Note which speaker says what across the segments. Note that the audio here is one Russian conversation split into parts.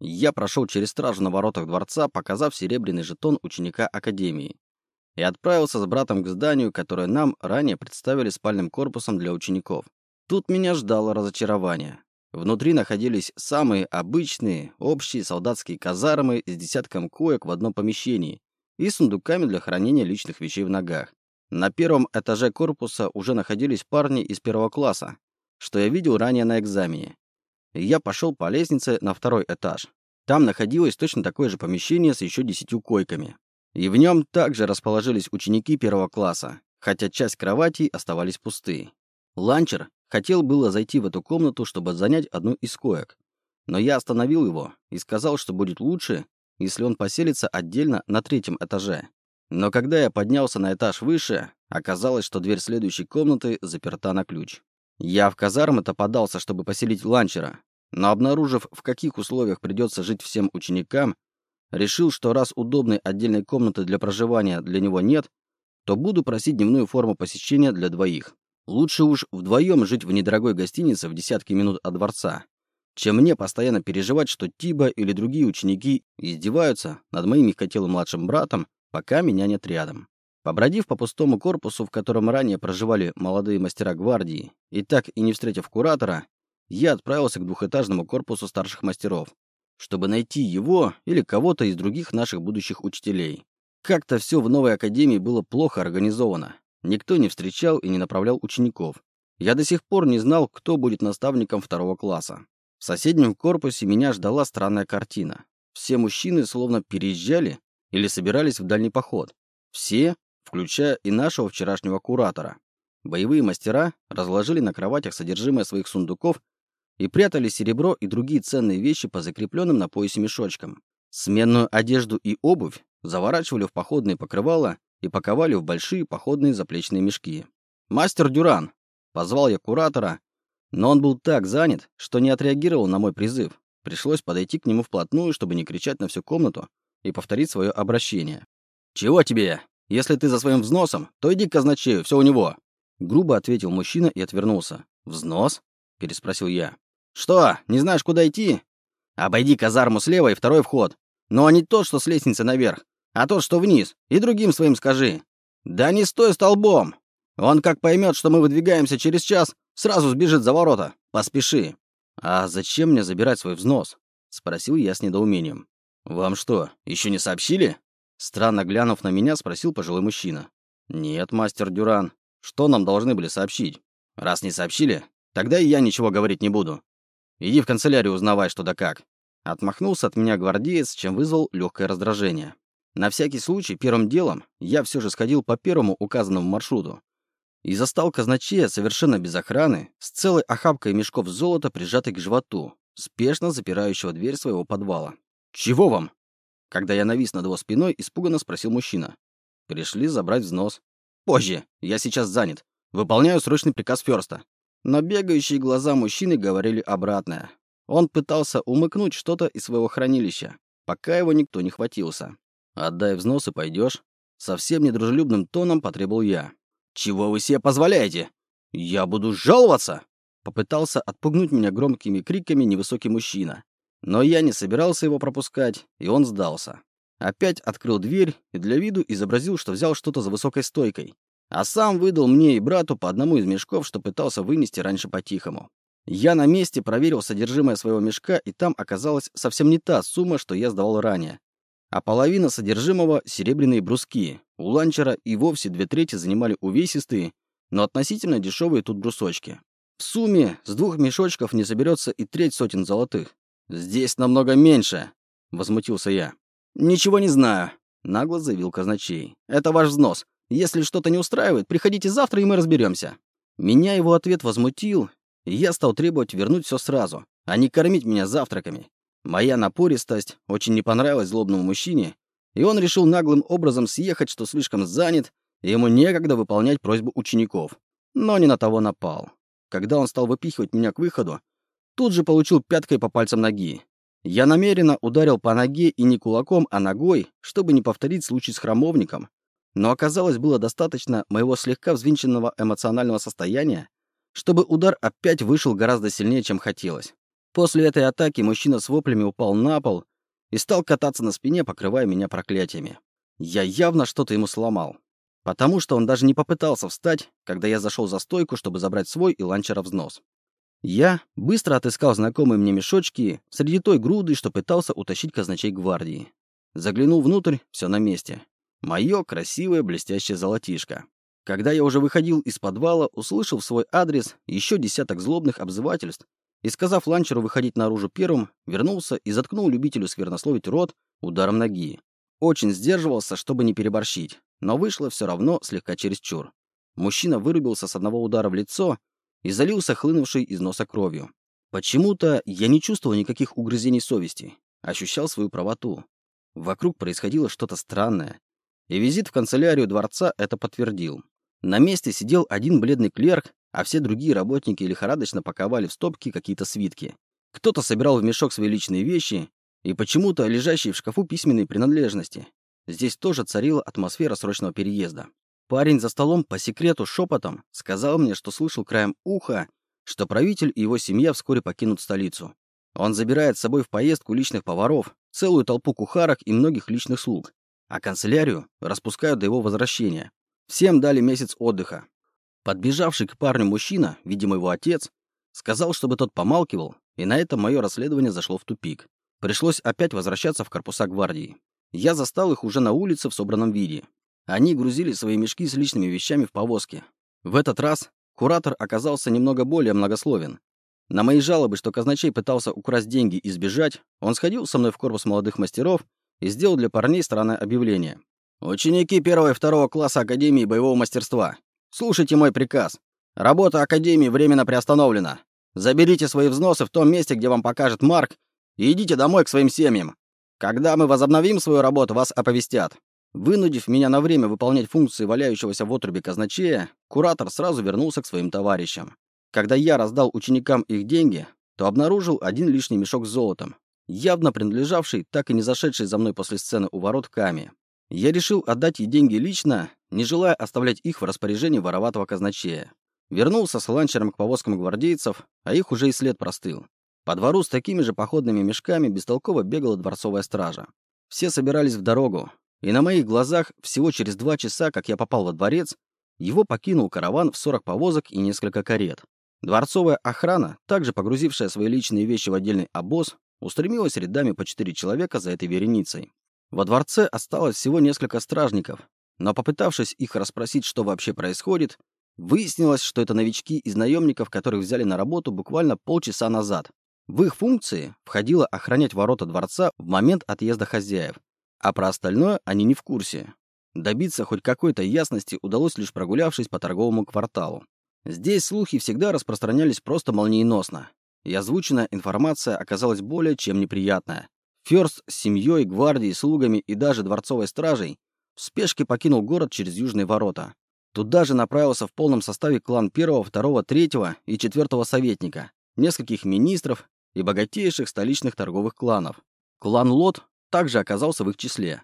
Speaker 1: я прошел через стражу на воротах дворца, показав серебряный жетон ученика Академии, и отправился с братом к зданию, которое нам ранее представили спальным корпусом для учеников. Тут меня ждало разочарование. Внутри находились самые обычные, общие солдатские казармы с десятком коек в одном помещении и сундуками для хранения личных вещей в ногах. На первом этаже корпуса уже находились парни из первого класса, что я видел ранее на экзамене. И я пошел по лестнице на второй этаж. Там находилось точно такое же помещение с еще десятью койками. И в нем также расположились ученики первого класса, хотя часть кроватей оставались пусты. Ланчер хотел было зайти в эту комнату, чтобы занять одну из коек. Но я остановил его и сказал, что будет лучше, если он поселится отдельно на третьем этаже. Но когда я поднялся на этаж выше, оказалось, что дверь следующей комнаты заперта на ключ. Я в казармы-то подался, чтобы поселить ланчера, но обнаружив, в каких условиях придется жить всем ученикам, решил, что раз удобной отдельной комнаты для проживания для него нет, то буду просить дневную форму посещения для двоих. Лучше уж вдвоем жить в недорогой гостинице в десятки минут от дворца, чем мне постоянно переживать, что Тиба или другие ученики издеваются над моим мягкотелым младшим братом, пока меня нет рядом. Побродив по пустому корпусу, в котором ранее проживали молодые мастера гвардии, и так и не встретив куратора, я отправился к двухэтажному корпусу старших мастеров, чтобы найти его или кого-то из других наших будущих учителей. Как-то все в новой академии было плохо организовано. Никто не встречал и не направлял учеников. Я до сих пор не знал, кто будет наставником второго класса. В соседнем корпусе меня ждала странная картина. Все мужчины словно переезжали или собирались в дальний поход. Все, включая и нашего вчерашнего куратора. Боевые мастера разложили на кроватях содержимое своих сундуков и прятали серебро и другие ценные вещи по закрепленным на поясе мешочкам. Сменную одежду и обувь заворачивали в походные покрывала и паковали в большие походные заплечные мешки. «Мастер Дюран!» — позвал я куратора, но он был так занят, что не отреагировал на мой призыв. Пришлось подойти к нему вплотную, чтобы не кричать на всю комнату и повторить свое обращение. «Чего тебе? Если ты за своим взносом, то иди к казначею, все у него!» Грубо ответил мужчина и отвернулся. «Взнос?» — переспросил я. «Что, не знаешь, куда идти? Обойди казарму слева и второй вход. Но не тот, что с лестницы наверх, а тот, что вниз. И другим своим скажи. Да не стой столбом. Он как поймет, что мы выдвигаемся через час, сразу сбежит за ворота. Поспеши». «А зачем мне забирать свой взнос?» — спросил я с недоумением. «Вам что, еще не сообщили?» Странно глянув на меня, спросил пожилой мужчина. «Нет, мастер Дюран. Что нам должны были сообщить? Раз не сообщили, тогда и я ничего говорить не буду. Иди в канцелярию узнавай, что да как». Отмахнулся от меня гвардеец, чем вызвал легкое раздражение. На всякий случай, первым делом, я все же сходил по первому указанному маршруту и застал казначея совершенно без охраны, с целой охапкой мешков золота, прижатой к животу, спешно запирающего дверь своего подвала. «Чего вам?» Когда я навис над его спиной, испуганно спросил мужчина. «Пришли забрать взнос». «Позже. Я сейчас занят. Выполняю срочный приказ Фёрста». Но бегающие глаза мужчины говорили обратное. Он пытался умыкнуть что-то из своего хранилища, пока его никто не хватился. «Отдай взнос и пойдешь. Совсем недружелюбным тоном потребовал я. «Чего вы себе позволяете? Я буду жаловаться!» Попытался отпугнуть меня громкими криками невысокий мужчина. Но я не собирался его пропускать, и он сдался. Опять открыл дверь и для виду изобразил, что взял что-то за высокой стойкой. А сам выдал мне и брату по одному из мешков, что пытался вынести раньше по-тихому. Я на месте проверил содержимое своего мешка, и там оказалась совсем не та сумма, что я сдавал ранее. А половина содержимого — серебряные бруски. У ланчера и вовсе две трети занимали увесистые, но относительно дешевые тут брусочки. В сумме с двух мешочков не соберется и треть сотен золотых. «Здесь намного меньше», — возмутился я. «Ничего не знаю», — нагло заявил казначей. «Это ваш взнос. Если что-то не устраивает, приходите завтра, и мы разберемся. Меня его ответ возмутил, и я стал требовать вернуть все сразу, а не кормить меня завтраками. Моя напористость очень не понравилась злобному мужчине, и он решил наглым образом съехать, что слишком занят, и ему некогда выполнять просьбу учеников. Но не на того напал. Когда он стал выпихивать меня к выходу, Тут же получил пяткой по пальцам ноги. Я намеренно ударил по ноге и не кулаком, а ногой, чтобы не повторить случай с храмовником. Но оказалось, было достаточно моего слегка взвинченного эмоционального состояния, чтобы удар опять вышел гораздо сильнее, чем хотелось. После этой атаки мужчина с воплями упал на пол и стал кататься на спине, покрывая меня проклятиями. Я явно что-то ему сломал. Потому что он даже не попытался встать, когда я зашел за стойку, чтобы забрать свой и ланчера взнос. Я быстро отыскал знакомые мне мешочки среди той груды, что пытался утащить казначей гвардии. Заглянул внутрь, все на месте. Мое красивое блестящее золотишко. Когда я уже выходил из подвала, услышал в свой адрес еще десяток злобных обзывательств и, сказав ланчеру выходить наружу первым, вернулся и заткнул любителю сквернословить рот ударом ноги. Очень сдерживался, чтобы не переборщить, но вышло все равно слегка чересчур. Мужчина вырубился с одного удара в лицо и залился хлынувшей из носа кровью. Почему-то я не чувствовал никаких угрызений совести, ощущал свою правоту. Вокруг происходило что-то странное, и визит в канцелярию дворца это подтвердил. На месте сидел один бледный клерк, а все другие работники лихорадочно паковали в стопки какие-то свитки. Кто-то собирал в мешок свои личные вещи и почему-то лежащие в шкафу письменные принадлежности. Здесь тоже царила атмосфера срочного переезда. Парень за столом по секрету шепотом сказал мне, что слышал краем уха, что правитель и его семья вскоре покинут столицу. Он забирает с собой в поездку личных поваров, целую толпу кухарок и многих личных слуг, а канцелярию распускают до его возвращения. Всем дали месяц отдыха. Подбежавший к парню мужчина, видимо его отец, сказал, чтобы тот помалкивал, и на этом мое расследование зашло в тупик. Пришлось опять возвращаться в корпуса гвардии. Я застал их уже на улице в собранном виде. Они грузили свои мешки с личными вещами в повозке. В этот раз куратор оказался немного более многословен. На мои жалобы, что казначей пытался украсть деньги и сбежать, он сходил со мной в корпус молодых мастеров и сделал для парней странное объявление. «Ученики первого и второго класса Академии боевого мастерства, слушайте мой приказ. Работа Академии временно приостановлена. Заберите свои взносы в том месте, где вам покажет Марк, и идите домой к своим семьям. Когда мы возобновим свою работу, вас оповестят». Вынудив меня на время выполнять функции валяющегося в отрубе казначея, куратор сразу вернулся к своим товарищам. Когда я раздал ученикам их деньги, то обнаружил один лишний мешок с золотом, явно принадлежавший так и не зашедший за мной после сцены у ворот Каме. Я решил отдать ей деньги лично, не желая оставлять их в распоряжении вороватого казначея. Вернулся с ланчером к повозкам гвардейцев, а их уже и след простыл. По двору с такими же походными мешками бестолково бегала дворцовая стража. Все собирались в дорогу, и на моих глазах всего через два часа, как я попал во дворец, его покинул караван в 40 повозок и несколько карет. Дворцовая охрана, также погрузившая свои личные вещи в отдельный обоз, устремилась рядами по четыре человека за этой вереницей. Во дворце осталось всего несколько стражников, но попытавшись их расспросить, что вообще происходит, выяснилось, что это новички из наемников, которых взяли на работу буквально полчаса назад. В их функции входило охранять ворота дворца в момент отъезда хозяев, а про остальное они не в курсе. Добиться хоть какой-то ясности удалось лишь прогулявшись по торговому кварталу. Здесь слухи всегда распространялись просто молниеносно, и озвученная информация оказалась более чем неприятная. Фёрст с семьей, гвардией, слугами и даже дворцовой стражей в спешке покинул город через южные ворота. Туда же направился в полном составе клан первого, второго, третьего и четвертого советника, нескольких министров и богатейших столичных торговых кланов. Клан Лот также оказался в их числе.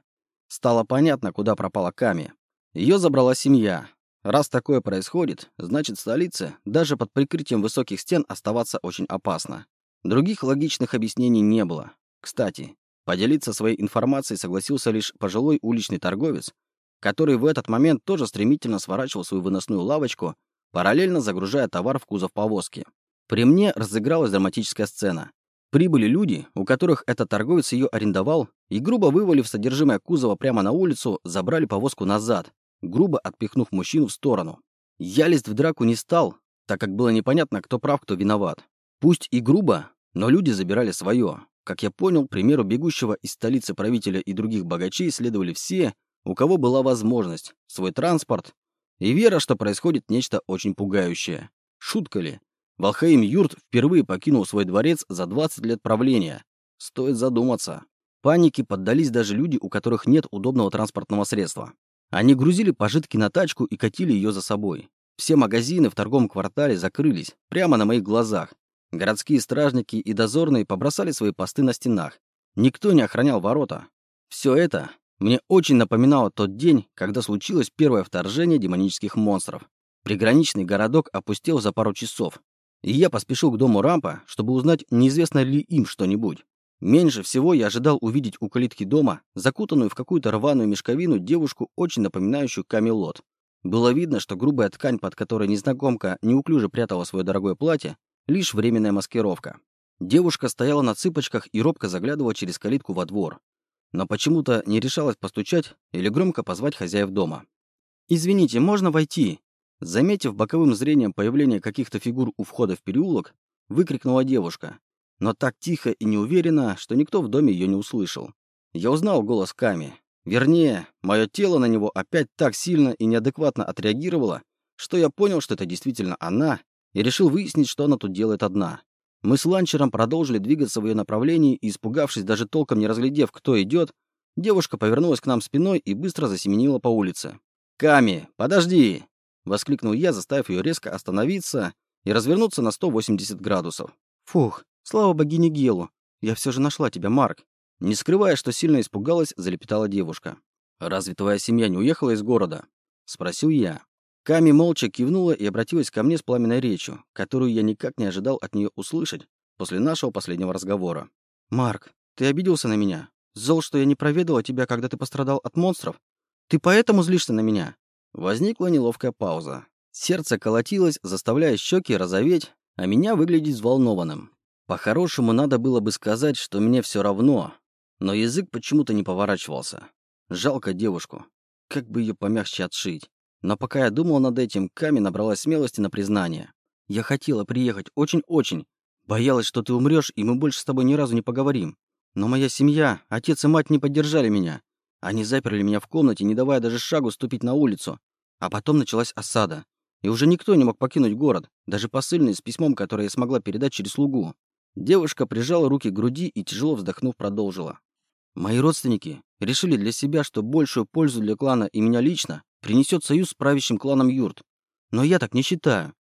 Speaker 1: Стало понятно, куда пропала Ками. Ее забрала семья. Раз такое происходит, значит в столице даже под прикрытием высоких стен оставаться очень опасно. Других логичных объяснений не было. Кстати, поделиться своей информацией согласился лишь пожилой уличный торговец, который в этот момент тоже стремительно сворачивал свою выносную лавочку, параллельно загружая товар в кузов повозки. При мне разыгралась драматическая сцена. Прибыли люди, у которых этот торговец ее арендовал, и, грубо вывалив содержимое кузова прямо на улицу, забрали повозку назад, грубо отпихнув мужчину в сторону. Я лезть в драку не стал, так как было непонятно, кто прав, кто виноват. Пусть и грубо, но люди забирали свое. Как я понял, примеру бегущего из столицы правителя и других богачей следовали все, у кого была возможность, свой транспорт и вера, что происходит нечто очень пугающее. Шутка ли? Валхаим Юрт впервые покинул свой дворец за 20 лет правления. Стоит задуматься. Панике поддались даже люди, у которых нет удобного транспортного средства. Они грузили пожитки на тачку и катили ее за собой. Все магазины в торговом квартале закрылись, прямо на моих глазах. Городские стражники и дозорные побросали свои посты на стенах. Никто не охранял ворота. Все это мне очень напоминало тот день, когда случилось первое вторжение демонических монстров. Приграничный городок опустел за пару часов. И я поспешил к дому Рампа, чтобы узнать, неизвестно ли им что-нибудь. Меньше всего я ожидал увидеть у калитки дома, закутанную в какую-то рваную мешковину, девушку, очень напоминающую камелот. Было видно, что грубая ткань, под которой незнакомка неуклюже прятала свое дорогое платье, лишь временная маскировка. Девушка стояла на цыпочках и робко заглядывала через калитку во двор. Но почему-то не решалась постучать или громко позвать хозяев дома. «Извините, можно войти?» Заметив боковым зрением появление каких-то фигур у входа в переулок, выкрикнула девушка, но так тихо и неуверенно, что никто в доме ее не услышал. Я узнал голос Ками. Вернее, мое тело на него опять так сильно и неадекватно отреагировало, что я понял, что это действительно она, и решил выяснить, что она тут делает одна. Мы с ланчером продолжили двигаться в ее направлении, и, испугавшись, даже толком не разглядев, кто идет, девушка повернулась к нам спиной и быстро засеменила по улице. «Ками, подожди!» — воскликнул я, заставив ее резко остановиться и развернуться на 180 градусов. «Фух, слава богине Гелу! Я все же нашла тебя, Марк!» Не скрывая, что сильно испугалась, залепетала девушка. «Разве твоя семья не уехала из города?» — спросил я. Ками молча кивнула и обратилась ко мне с пламенной речью, которую я никак не ожидал от нее услышать после нашего последнего разговора. «Марк, ты обиделся на меня? Зол, что я не проведала тебя, когда ты пострадал от монстров? Ты поэтому злишься на меня?» Возникла неловкая пауза. Сердце колотилось, заставляя щеки розоветь, а меня выглядеть взволнованным. По-хорошему, надо было бы сказать, что мне все равно, но язык почему-то не поворачивался. Жалко девушку. Как бы ее помягче отшить. Но пока я думал над этим, Ками набралась смелости на признание. «Я хотела приехать очень-очень. Боялась, что ты умрешь, и мы больше с тобой ни разу не поговорим. Но моя семья, отец и мать не поддержали меня. Они заперли меня в комнате, не давая даже шагу ступить на улицу. А потом началась осада. И уже никто не мог покинуть город, даже посыльный с письмом, которое я смогла передать через слугу. Девушка прижала руки к груди и, тяжело вздохнув, продолжила. Мои родственники решили для себя, что большую пользу для клана и меня лично принесет союз с правящим кланом Юрт. Но я так не считаю.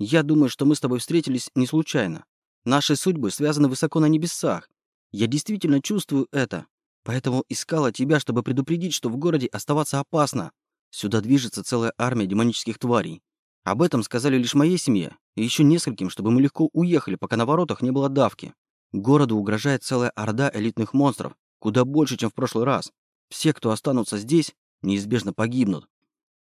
Speaker 1: Я думаю, что мы с тобой встретились не случайно. Наши судьбы связаны высоко на небесах. Я действительно чувствую это. Поэтому искала тебя, чтобы предупредить, что в городе оставаться опасно. Сюда движется целая армия демонических тварей. Об этом сказали лишь моей семье и еще нескольким, чтобы мы легко уехали, пока на воротах не было давки. Городу угрожает целая орда элитных монстров, куда больше, чем в прошлый раз. Все, кто останутся здесь, неизбежно погибнут.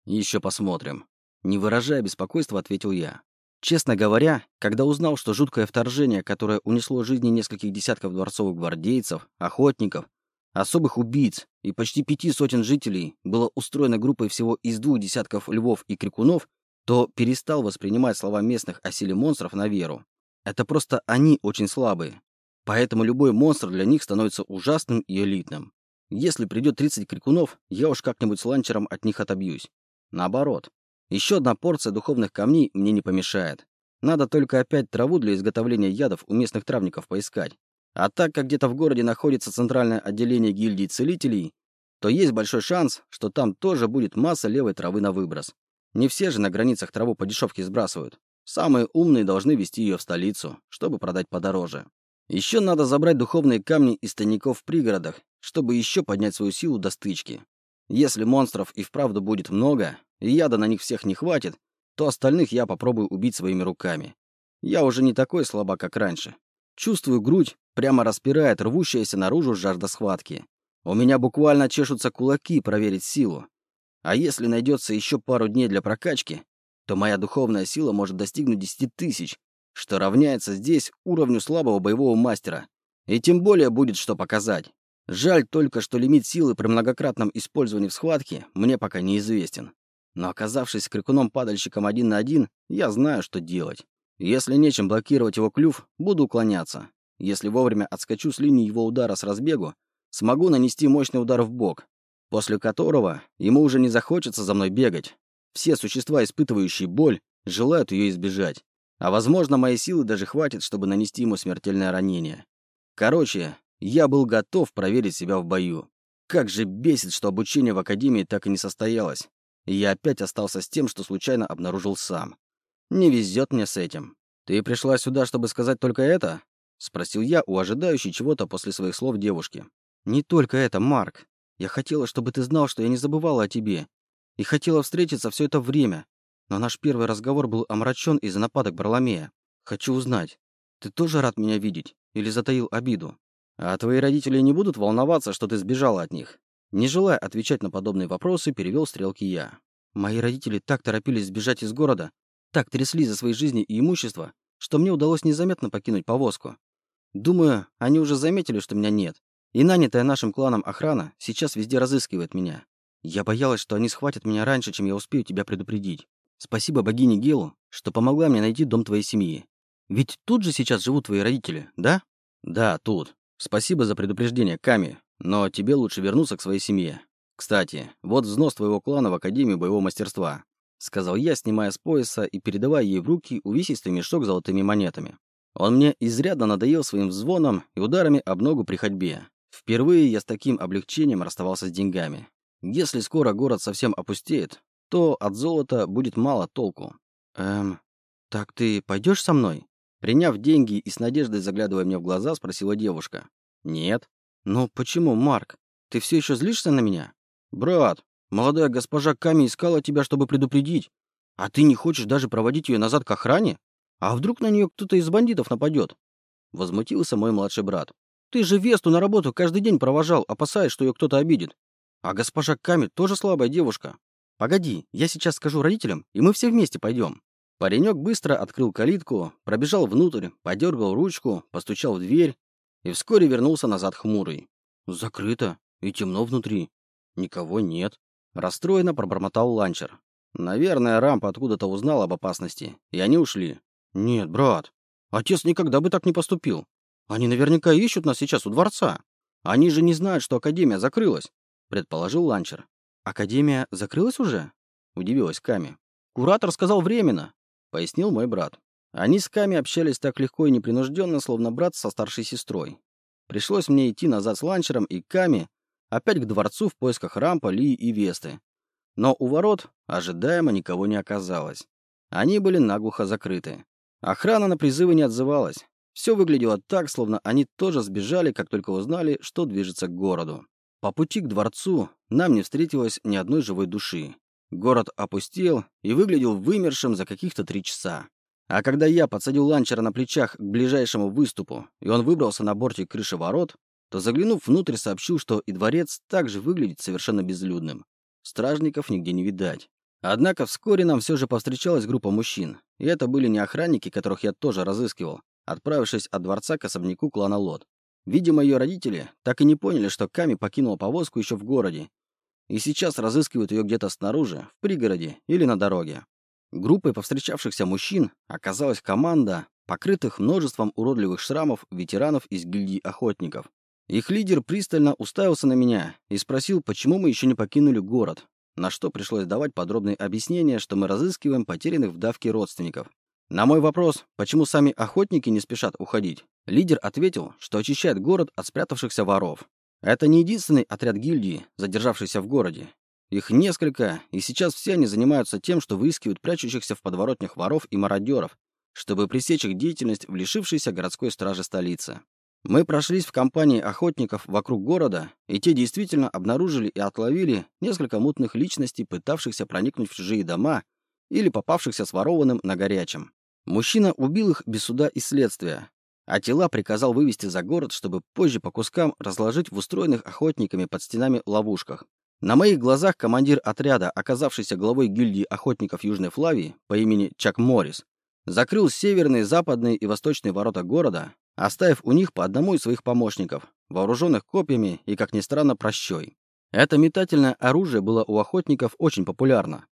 Speaker 1: Еще посмотрим. Не выражая беспокойства, ответил я. Честно говоря, когда узнал, что жуткое вторжение, которое унесло жизни нескольких десятков дворцовых гвардейцев, охотников, особых убийц и почти пяти сотен жителей, было устроено группой всего из двух десятков львов и крикунов, то перестал воспринимать слова местных о силе монстров на веру. Это просто они очень слабые. Поэтому любой монстр для них становится ужасным и элитным. Если придет 30 крикунов, я уж как-нибудь с ланчером от них отобьюсь. Наоборот. Еще одна порция духовных камней мне не помешает. Надо только опять траву для изготовления ядов у местных травников поискать. А так как где-то в городе находится центральное отделение гильдии целителей, то есть большой шанс, что там тоже будет масса левой травы на выброс. Не все же на границах траву по дешевке сбрасывают. Самые умные должны везти ее в столицу, чтобы продать подороже. Еще надо забрать духовные камни из тайников в пригородах, чтобы еще поднять свою силу до стычки. Если монстров и вправду будет много, и яда на них всех не хватит, то остальных я попробую убить своими руками. Я уже не такой слабак, как раньше. Чувствую грудь, прямо распирает рвущаяся наружу жажда схватки. У меня буквально чешутся кулаки проверить силу. А если найдется еще пару дней для прокачки, то моя духовная сила может достигнуть 10 тысяч, что равняется здесь уровню слабого боевого мастера. И тем более будет что показать. Жаль только, что лимит силы при многократном использовании в схватке мне пока неизвестен. Но оказавшись крикуном-падальщиком один на один, я знаю, что делать. Если нечем блокировать его клюв, буду уклоняться. Если вовремя отскочу с линии его удара с разбегу, смогу нанести мощный удар в бок, после которого ему уже не захочется за мной бегать. Все существа, испытывающие боль, желают ее избежать. А возможно, моей силы даже хватит, чтобы нанести ему смертельное ранение. Короче, я был готов проверить себя в бою. Как же бесит, что обучение в Академии так и не состоялось. И я опять остался с тем, что случайно обнаружил сам. Не везет мне с этим. «Ты пришла сюда, чтобы сказать только это?» — спросил я у ожидающей чего-то после своих слов девушки. «Не только это, Марк. Я хотела, чтобы ты знал, что я не забывала о тебе. И хотела встретиться все это время. Но наш первый разговор был омрачен из-за нападок Барламея. Хочу узнать, ты тоже рад меня видеть или затаил обиду? А твои родители не будут волноваться, что ты сбежала от них? Не желая отвечать на подобные вопросы, перевел стрелки я. Мои родители так торопились сбежать из города, так трясли за свои жизни и имущество, что мне удалось незаметно покинуть повозку. Думаю, они уже заметили, что меня нет. И нанятая нашим кланом охрана сейчас везде разыскивает меня. Я боялась, что они схватят меня раньше, чем я успею тебя предупредить. Спасибо богине Гелу, что помогла мне найти дом твоей семьи. Ведь тут же сейчас живут твои родители, да? Да, тут. Спасибо за предупреждение, Ками, но тебе лучше вернуться к своей семье. Кстати, вот взнос твоего клана в Академию боевого мастерства. Сказал я, снимая с пояса и передавая ей в руки увесистый мешок с золотыми монетами. Он мне изрядно надоел своим взвоном и ударами об ногу при ходьбе. Впервые я с таким облегчением расставался с деньгами. Если скоро город совсем опустеет, то от золота будет мало толку. Эм, так ты пойдешь со мной? Приняв деньги и с надеждой заглядывая мне в глаза, спросила девушка. Нет. Ну почему, Марк? Ты все еще злишься на меня? Брат, молодая госпожа Ками искала тебя, чтобы предупредить. А ты не хочешь даже проводить ее назад к охране? А вдруг на нее кто-то из бандитов нападет? Возмутился мой младший брат. Ты же Весту на работу каждый день провожал, опасаясь, что ее кто-то обидит. А госпожа Ками тоже слабая девушка. Погоди, я сейчас скажу родителям, и мы все вместе пойдем. Паренек быстро открыл калитку, пробежал внутрь, подергал ручку, постучал в дверь и вскоре вернулся назад хмурый. Закрыто и темно внутри. Никого нет. Расстроенно пробормотал ланчер. Наверное, Рампа откуда-то узнал об опасности, и они ушли. Нет, брат, отец никогда бы так не поступил. Они наверняка ищут нас сейчас у дворца. Они же не знают, что Академия закрылась, предположил Ланчер. Академия закрылась уже? Удивилась Ками. Куратор сказал временно, пояснил мой брат. Они с Ками общались так легко и непринужденно, словно брат со старшей сестрой. Пришлось мне идти назад с Ланчером и Ками, опять к дворцу в поисках Рампа, Ли и Весты. Но у ворот ожидаемо никого не оказалось. Они были наглухо закрыты. Охрана на призывы не отзывалась. Все выглядело так, словно они тоже сбежали, как только узнали, что движется к городу. По пути к дворцу нам не встретилось ни одной живой души. Город опустел и выглядел вымершим за каких-то три часа. А когда я подсадил ланчера на плечах к ближайшему выступу, и он выбрался на бортик крыши ворот, то, заглянув внутрь, сообщил, что и дворец также выглядит совершенно безлюдным. Стражников нигде не видать. Однако вскоре нам все же повстречалась группа мужчин. И это были не охранники, которых я тоже разыскивал, отправившись от дворца к особняку клана Лот. Видимо, ее родители так и не поняли, что Ками покинула повозку еще в городе, и сейчас разыскивают ее где-то снаружи, в пригороде или на дороге. Группой повстречавшихся мужчин оказалась команда, покрытых множеством уродливых шрамов ветеранов из гильдии охотников. Их лидер пристально уставился на меня и спросил, почему мы еще не покинули город, на что пришлось давать подробные объяснения, что мы разыскиваем потерянных в давке родственников. На мой вопрос, почему сами охотники не спешат уходить, лидер ответил, что очищает город от спрятавшихся воров. Это не единственный отряд гильдии, задержавшийся в городе. Их несколько, и сейчас все они занимаются тем, что выискивают прячущихся в подворотнях воров и мародеров, чтобы пресечь их деятельность в лишившейся городской страже столицы. Мы прошлись в компании охотников вокруг города, и те действительно обнаружили и отловили несколько мутных личностей, пытавшихся проникнуть в чужие дома или попавшихся сворованным на горячем. Мужчина убил их без суда и следствия, а тела приказал вывести за город, чтобы позже по кускам разложить в устроенных охотниками под стенами ловушках. На моих глазах командир отряда, оказавшийся главой гильдии охотников Южной Флавии по имени Чак Моррис, закрыл северные, западные и восточные ворота города, оставив у них по одному из своих помощников, вооруженных копьями и, как ни странно, прощой. Это метательное оружие было у охотников очень популярно.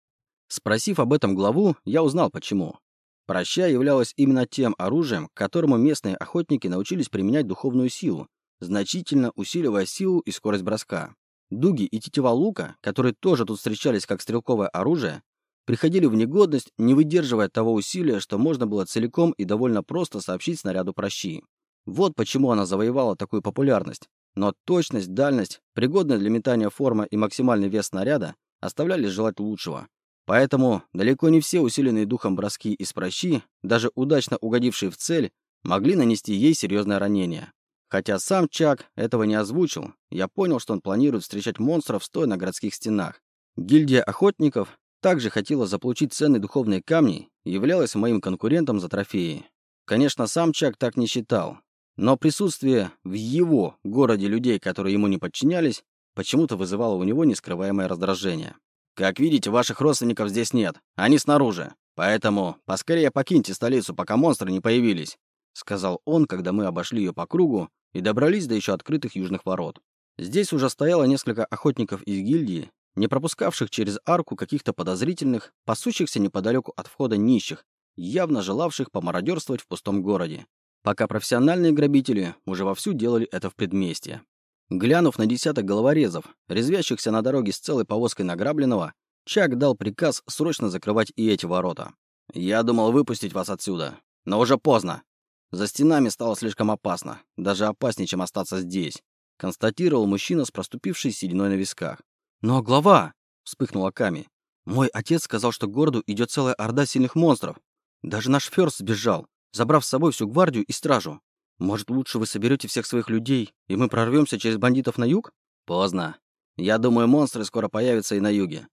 Speaker 1: Спросив об этом главу, я узнал почему. Проща являлась именно тем оружием, к которому местные охотники научились применять духовную силу, значительно усиливая силу и скорость броска. Дуги и тетива лука, которые тоже тут встречались как стрелковое оружие, приходили в негодность, не выдерживая того усилия, что можно было целиком и довольно просто сообщить снаряду прощи. Вот почему она завоевала такую популярность. Но точность, дальность, пригодная для метания форма и максимальный вес снаряда оставляли желать лучшего. Поэтому далеко не все усиленные духом броски из прощи, даже удачно угодившие в цель, могли нанести ей серьезное ранение. Хотя сам Чак этого не озвучил, я понял, что он планирует встречать монстров стоя на городских стенах. Гильдия охотников также хотела заполучить ценные духовные камни и являлась моим конкурентом за трофеи. Конечно, сам Чак так не считал. Но присутствие в его городе людей, которые ему не подчинялись, почему-то вызывало у него нескрываемое раздражение. «Как видите, ваших родственников здесь нет. Они снаружи. Поэтому поскорее покиньте столицу, пока монстры не появились», сказал он, когда мы обошли ее по кругу и добрались до еще открытых южных ворот. Здесь уже стояло несколько охотников из гильдии, не пропускавших через арку каких-то подозрительных, пасущихся неподалеку от входа нищих, явно желавших помародерствовать в пустом городе, пока профессиональные грабители уже вовсю делали это в предместье. Глянув на десяток головорезов, резвящихся на дороге с целой повозкой награбленного, Чак дал приказ срочно закрывать и эти ворота. «Я думал выпустить вас отсюда, но уже поздно. За стенами стало слишком опасно, даже опаснее, чем остаться здесь», констатировал мужчина с проступившей сединой на висках. «Но глава!» — вспыхнула Ками. «Мой отец сказал, что к городу идет целая орда сильных монстров. Даже наш Фёрст сбежал, забрав с собой всю гвардию и стражу. Может, лучше вы соберете всех своих людей, и мы прорвемся через бандитов на юг? Поздно. Я думаю, монстры скоро появятся и на юге.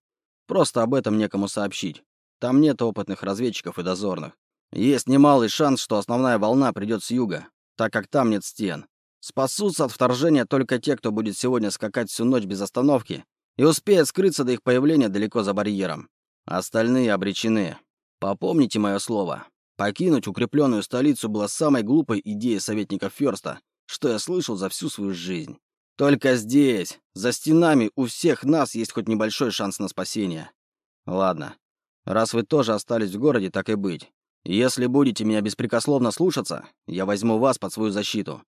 Speaker 1: Просто об этом некому сообщить. Там нет опытных разведчиков и дозорных. Есть немалый шанс, что основная волна придет с юга, так как там нет стен. Спасутся от вторжения только те, кто будет сегодня скакать всю ночь без остановки и успеет скрыться до их появления далеко за барьером. Остальные обречены. Попомните мое слово. Покинуть укрепленную столицу было самой глупой идеей советника Ферста, что я слышал за всю свою жизнь. Только здесь, за стенами, у всех нас есть хоть небольшой шанс на спасение. Ладно. Раз вы тоже остались в городе, так и быть. Если будете меня беспрекословно слушаться, я возьму вас под свою защиту.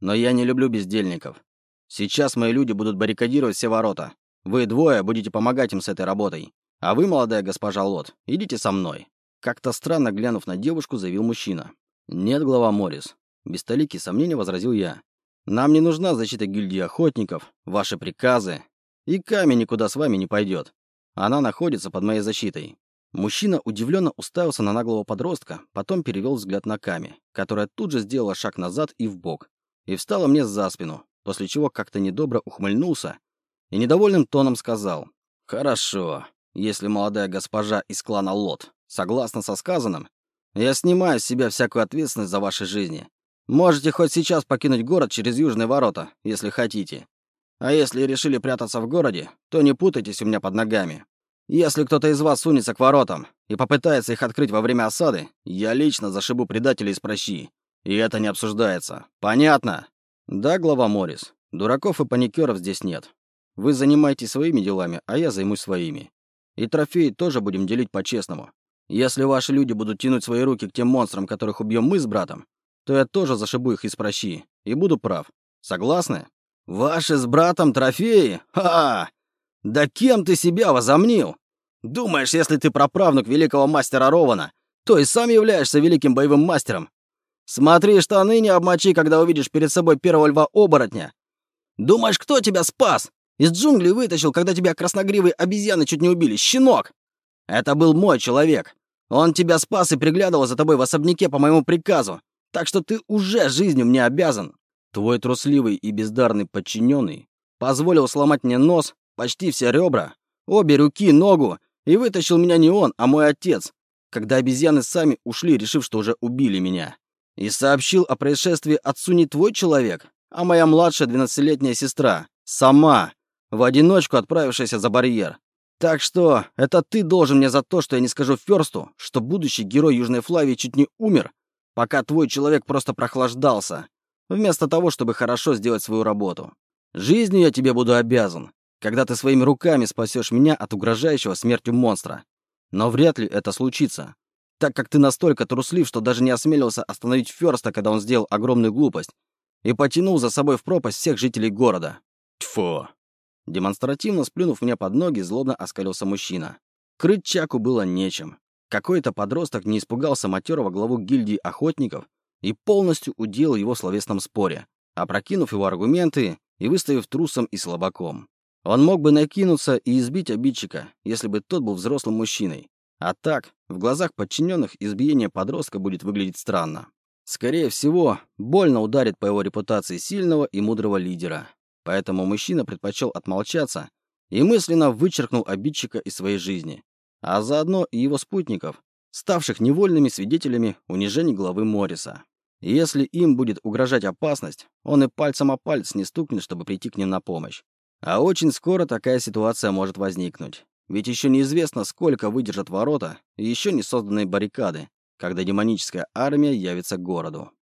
Speaker 1: Но я не люблю бездельников. Сейчас мои люди будут баррикадировать все ворота. Вы двое будете помогать им с этой работой. А вы, молодая госпожа Лот, идите со мной. Как-то странно глянув на девушку, заявил мужчина. «Нет, глава Моррис». Без толики сомнения возразил я. «Нам не нужна защита гильдии охотников, ваши приказы. И камень никуда с вами не пойдет. Она находится под моей защитой». Мужчина удивленно уставился на наглого подростка, потом перевел взгляд на Ками, которая тут же сделала шаг назад и в бок, и встала мне за спину, после чего как-то недобро ухмыльнулся и недовольным тоном сказал «Хорошо, если молодая госпожа из клана Лот Согласно со сказанным, я снимаю с себя всякую ответственность за ваши жизни. Можете хоть сейчас покинуть город через южные ворота, если хотите. А если решили прятаться в городе, то не путайтесь у меня под ногами. Если кто-то из вас сунется к воротам и попытается их открыть во время осады, я лично зашибу предателей из прощи. И это не обсуждается. Понятно? Да, глава Морис. Дураков и паникеров здесь нет. Вы занимаетесь своими делами, а я займусь своими. И трофеи тоже будем делить по-честному. Если ваши люди будут тянуть свои руки к тем монстрам, которых убьем мы с братом, то я тоже зашибу их из прощи и буду прав. Согласны? Ваши с братом трофеи? Ха! -ха! Да кем ты себя возомнил? Думаешь, если ты праправнук великого мастера Рована, то и сам являешься великим боевым мастером? Смотри, штаны не обмочи, когда увидишь перед собой первого льва-оборотня. Думаешь, кто тебя спас? Из джунглей вытащил, когда тебя красногривые обезьяны чуть не убили, щенок! Это был мой человек. Он тебя спас и приглядывал за тобой в особняке по моему приказу. Так что ты уже жизнью мне обязан. Твой трусливый и бездарный подчиненный позволил сломать мне нос, почти все ребра, обе руки, ногу, и вытащил меня не он, а мой отец, когда обезьяны сами ушли, решив, что уже убили меня. И сообщил о происшествии отцу не твой человек, а моя младшая двенадцатилетняя сестра, сама, в одиночку отправившаяся за барьер. Так что это ты должен мне за то, что я не скажу Фёрсту, что будущий герой Южной Флавии чуть не умер, пока твой человек просто прохлаждался, вместо того, чтобы хорошо сделать свою работу. Жизнью я тебе буду обязан, когда ты своими руками спасешь меня от угрожающего смертью монстра. Но вряд ли это случится, так как ты настолько труслив, что даже не осмелился остановить Фёрста, когда он сделал огромную глупость, и потянул за собой в пропасть всех жителей города. Тьфу. Демонстративно сплюнув мне под ноги, злобно оскалился мужчина. Крыть Чаку было нечем. Какой-то подросток не испугался матерого главу гильдии охотников и полностью удел его в словесном споре, опрокинув его аргументы и выставив трусом и слабаком. Он мог бы накинуться и избить обидчика, если бы тот был взрослым мужчиной. А так, в глазах подчиненных избиение подростка будет выглядеть странно. Скорее всего, больно ударит по его репутации сильного и мудрого лидера. Поэтому мужчина предпочел отмолчаться и мысленно вычеркнул обидчика из своей жизни, а заодно и его спутников, ставших невольными свидетелями унижений главы Морриса. Если им будет угрожать опасность, он и пальцем о палец не стукнет, чтобы прийти к ним на помощь. А очень скоро такая ситуация может возникнуть. Ведь еще неизвестно, сколько выдержат ворота и еще не созданные баррикады, когда демоническая армия явится к городу.